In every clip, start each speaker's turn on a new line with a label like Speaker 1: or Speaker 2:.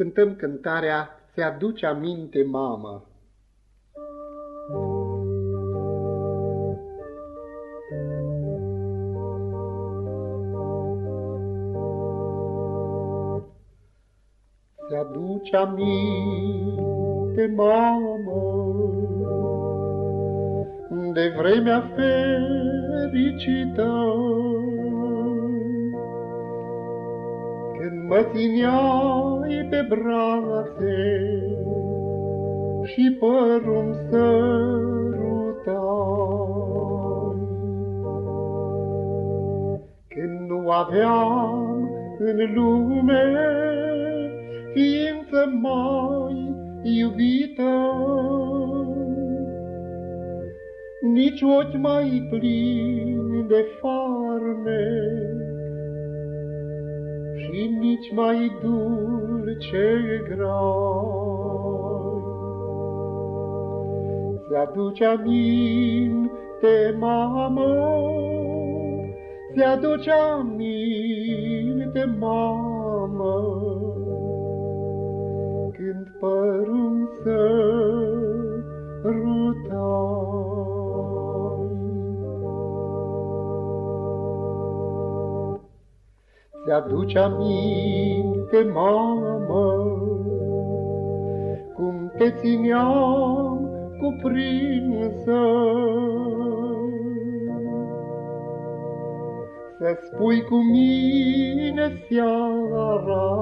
Speaker 1: cântăm cântarea Ți-aduce aminte, mamă. Ți-aduce aminte, mamă, de vremea fericită, Mă țineai pe brațe și părul sărutai. Când nu aveam în lume ființă mai iubită, nici ochi mai plini de farmec, și nici mai dulce grai. Ți-aduce aminte, mamă, Ți-aduce aminte, mamă, Când părul sărutai. Ți-aduce aminte, mamă, Cum te țineam cuprinsă. Să spui cu mine seara,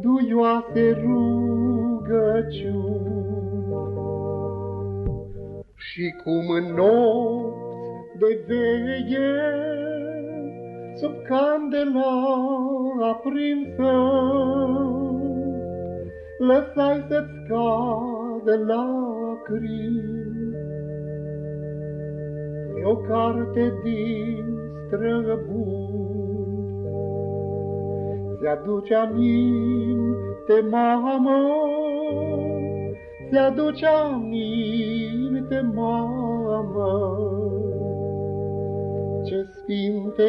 Speaker 1: Duioase rugăciuni, Și cum în nopți de veie, sub candela aprinsă, lăsai să-ți cadă lacrimi. E o carte din străbuni, ți-aduce aminte, mamă, ți-aduce aminte, mamă, ce sfinte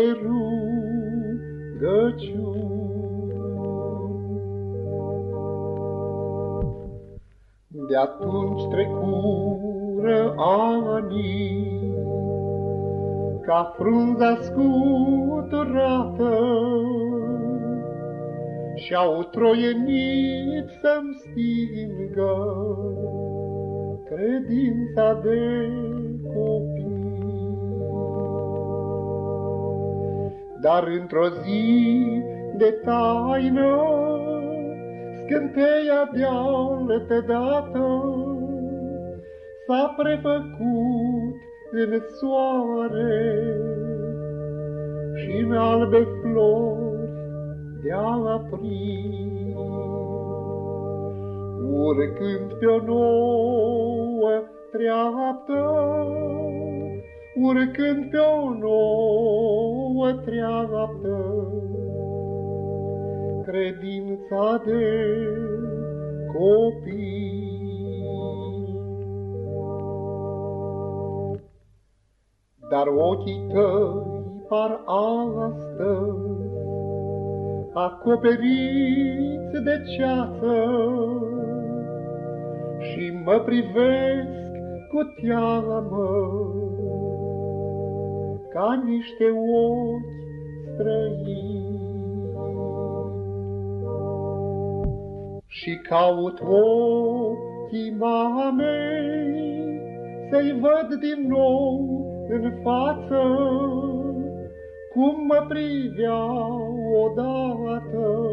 Speaker 1: rugăciuni. De atunci trecură anii, ca frunza scuturată, Și-au troienit să-mi stingă credința de copii. Dar într-o zi de taină, Scânteia de altă dată, S-a prefăcut în soare și în albe flori de-a aprins. Urcând pe o nouă treaptă, urcând pe o nouă treaptă, credința de copii. Dar ochii tăi par astăzi acoperiți de ceață. Și mă privesc cu teamă ca niște ochi străini. Și caut ochii mamei să-i văd din nou în față, cum mă priveau odată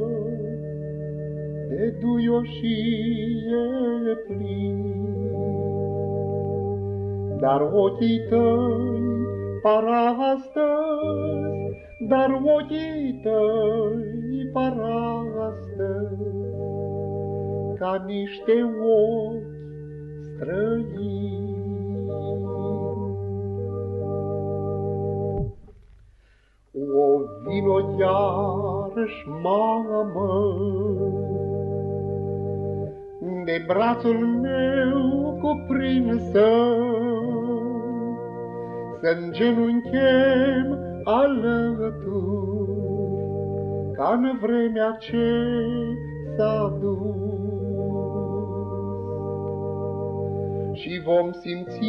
Speaker 1: de duioșie plin. Dar ochii tăi par astăzi, dar ochii tăi par astăzi, ca niște ochi străini. O vino iarăși, mamă, de brațul meu cuprinsă, să-mi genunchem alături, ca în vremea ce s-a dus. Și vom simți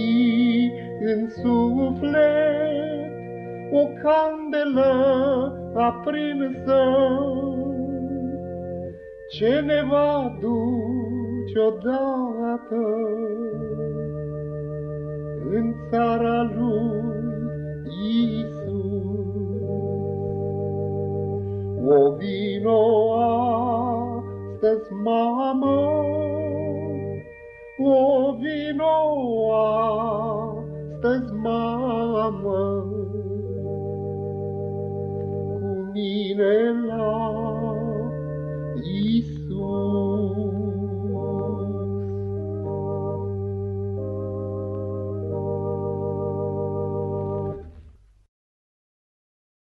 Speaker 1: în suflet o candelă aprinsă, ce ne va duce odată în țara lui Isus. O vino astăzi, mamă, o vino astăzi, mamă, cu mine la Isus.